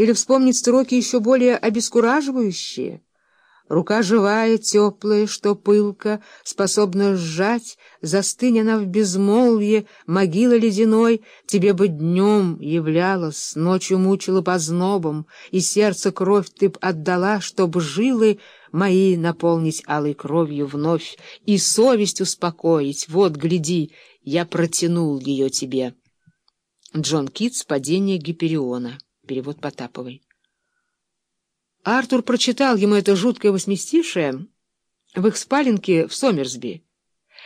Или вспомнить строки еще более обескураживающие? Рука живая, теплая, что пылка, способна сжать, застынь она в безмолвье, могила ледяной, тебе бы днем являлась, ночью мучила по знобам, и сердце кровь ты б отдала, чтоб жилы мои наполнить алой кровью вновь и совесть успокоить. Вот, гляди, я протянул ее тебе. Джон Китс «Падение Гипериона». Перевод Потаповой. Артур прочитал ему это жуткое восьмистишее в их спаленке в Сомерсби,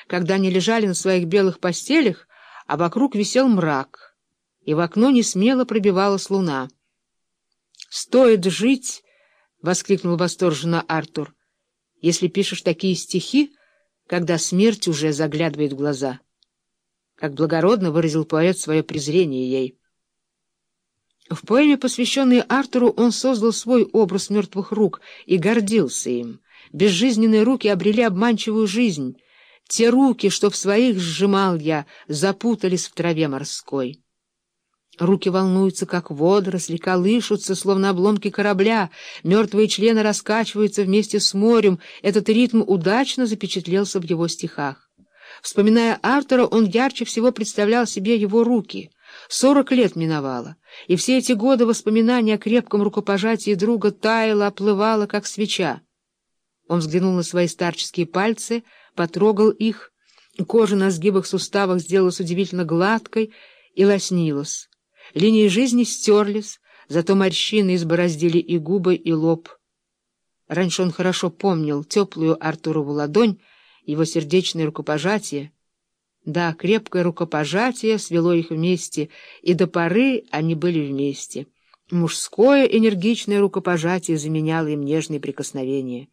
когда они лежали на своих белых постелях, а вокруг висел мрак, и в окно не смело пробивалась луна. «Стоит жить!» — воскликнул восторженно Артур. «Если пишешь такие стихи, когда смерть уже заглядывает в глаза». Как благородно выразил поэт свое презрение ей. В поэме, посвященной Артуру, он создал свой образ мертвых рук и гордился им. Безжизненные руки обрели обманчивую жизнь. Те руки, что в своих сжимал я, запутались в траве морской. Руки волнуются, как водоросли, колышутся, словно обломки корабля. Мертвые члены раскачиваются вместе с морем. Этот ритм удачно запечатлелся в его стихах. Вспоминая Артура, он ярче всего представлял себе его руки. Сорок лет миновало, и все эти годы воспоминания о крепком рукопожатии друга таяло, оплывало, как свеча. Он взглянул на свои старческие пальцы, потрогал их, кожа на сгибах суставах сделалась удивительно гладкой и лоснилась. Линии жизни стерлись, зато морщины избороздили и губы, и лоб. Раньше он хорошо помнил теплую Артурову ладонь, его сердечное рукопожатие, да, крепкое рукопожатие свело их вместе, и до поры они были вместе. Мужское энергичное рукопожатие заменяло им нежные прикосновения,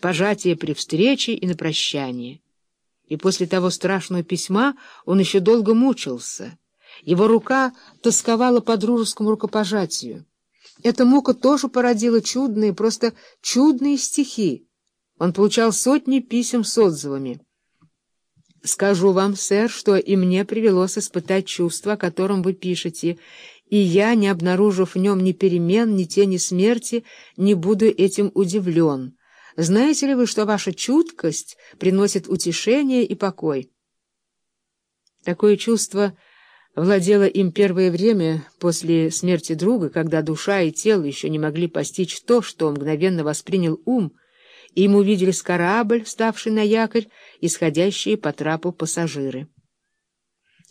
пожатие при встрече и на прощание. И после того страшного письма он еще долго мучился. Его рука тосковала по дружескому рукопожатию. Эта мука тоже породила чудные, просто чудные стихи. Он получал сотни писем с отзывами. Скажу вам, сэр, что и мне привелось испытать чувство, о котором вы пишете, и я, не обнаружив в нем ни перемен, ни тени смерти, не буду этим удивлен. Знаете ли вы, что ваша чуткость приносит утешение и покой? Такое чувство владело им первое время после смерти друга, когда душа и тело еще не могли постичь то, что мгновенно воспринял ум — им увиделись корабль, ставший на якорь, исходящие по трапу пассажиры.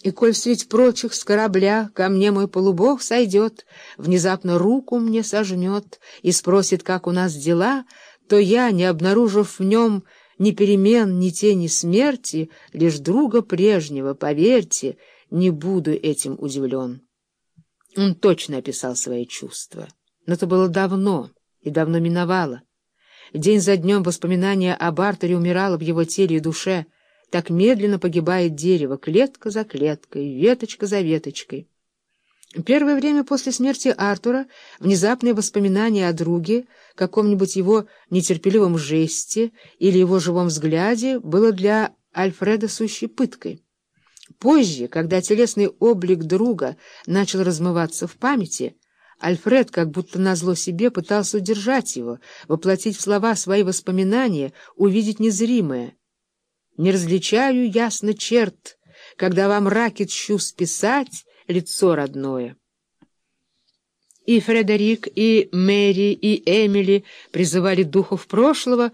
И коль средь прочих с корабля ко мне мой полубог сойдет, внезапно руку мне сожмет и спросит, как у нас дела, то я, не обнаружив в нем ни перемен, ни тени смерти, лишь друга прежнего, поверьте, не буду этим удивлен. Он точно описал свои чувства, но это было давно и давно миновало. День за днем воспоминание об Артере умирало в его теле и душе. Так медленно погибает дерево, клетка за клеткой, веточка за веточкой. Первое время после смерти Артура внезапное воспоминание о друге, каком-нибудь его нетерпеливом жесте или его живом взгляде было для Альфреда сущей пыткой. Позже, когда телесный облик друга начал размываться в памяти, Альфред, как будто назло себе, пытался удержать его, воплотить в слова свои воспоминания, увидеть незримое. «Не различаю ясно черт, когда вам мраке тщу списать лицо родное». И Фредерик, и Мэри, и Эмили призывали духов прошлого